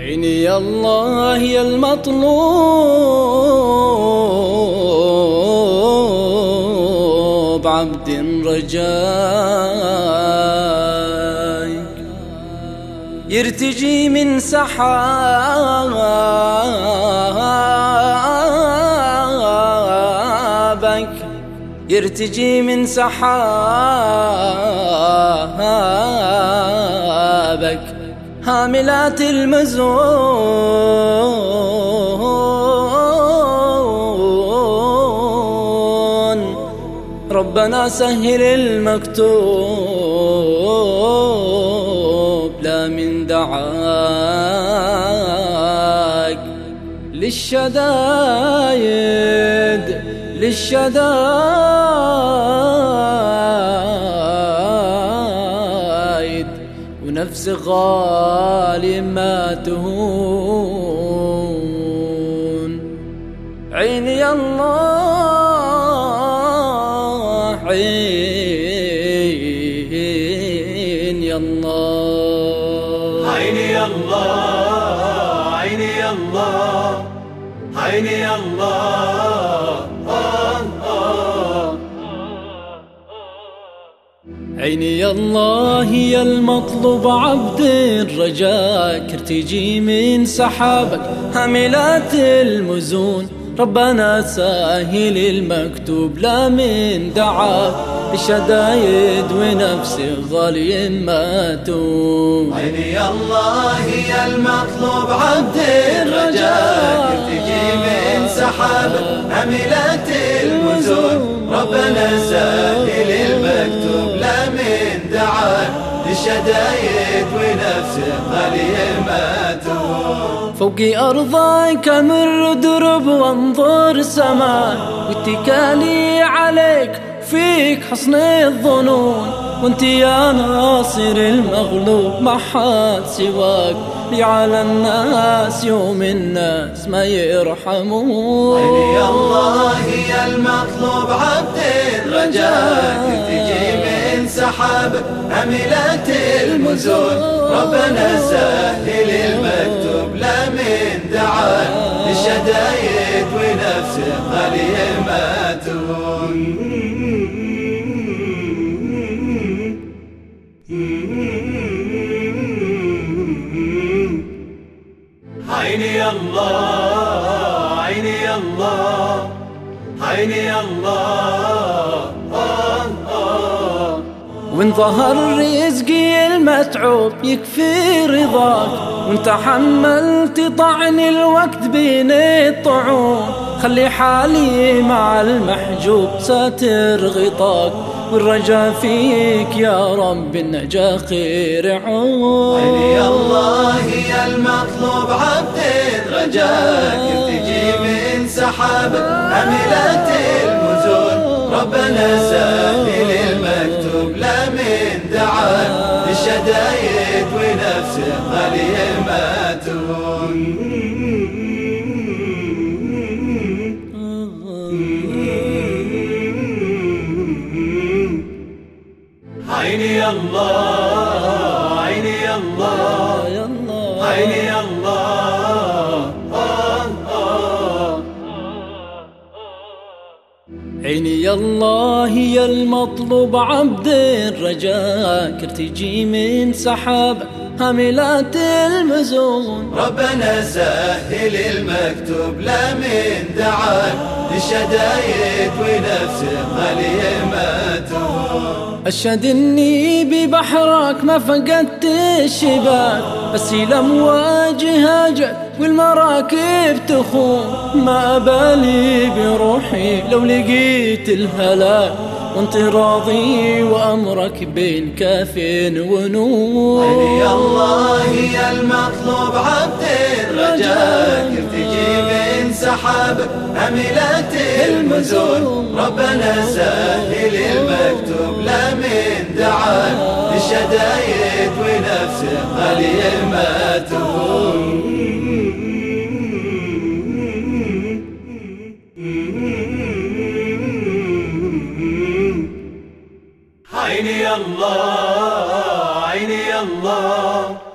عيني يا الله يا المطلوب عبد رجاي. يرتجي من سحابك يرتجي من سحابك. هاملات المزون. ربنا سهل المكتوب. لا من دعاك للشدايد للشدايد. ونفس غالي ما تهون عيني الله عين يا الله. عيني الله عيني الله عيني الله. عيني يا الله يا المطلوب عبد رجاك ارتجي من سحابك حاملات المزون. ربنا ساهل المكتوب لا من دعاك الشدايد ونفس غالي ما تون. عيني يا الله يا المطلوب عبد الرجاء تجي من سحاب عملت المزون. ربنا سهل للشدايد ونفسه غالية ما تهون فوقي أرضك أمر درب وانظر سماء واتكالي عليك فيك حصن الظنون. وانت يا ناصر المغلوب ما حد سواك. لي على الناس يوم الناس ما يرحمون. عيني الله يا المطلوب عبد الرجاء. تجي من سحاب عملت المزون ربنا سهل المكتوب لا من دعاء للشدايد ونفسه غالية ما عيني الله عيني الله عيني الله. وإن ظهر رزقي المتعوب يكفي رضاك وإن تحملت طعن الوقت بين الطعون خلي حالي مع المحجوب ساتر غطاك والرجا فيك يا رب النجا خير عون عيني الله يا المطلوب عبد رجاك تجي من سحاب عملت المزون ربنا سهل دعاء للشدايد ونفسه غالية ما تهون عيني الله عيني الله عيني الله. عيني يا الله يا المطلوب عبد رجاك ارتجي من سحاب حاملات المزون ربنا سهل المكتوب لا من دعاء للشدايد ونفسه غالية ما تهون أشهد إني ببحرك ما فقدت الشباك بس الأمواج هاجت والمراكب تخون ما أبالي بروحي لو لقيت الهلاك. وانت راضي وأمرك بين كاف ونون عيني يا الله يا المطلوب عبد رجاك تجي من سحاب عملت المزون ربنا سهل المكتوب لا من دعاء. للشدايد ونفسه غالية ما تهون عيني الله عيني الله.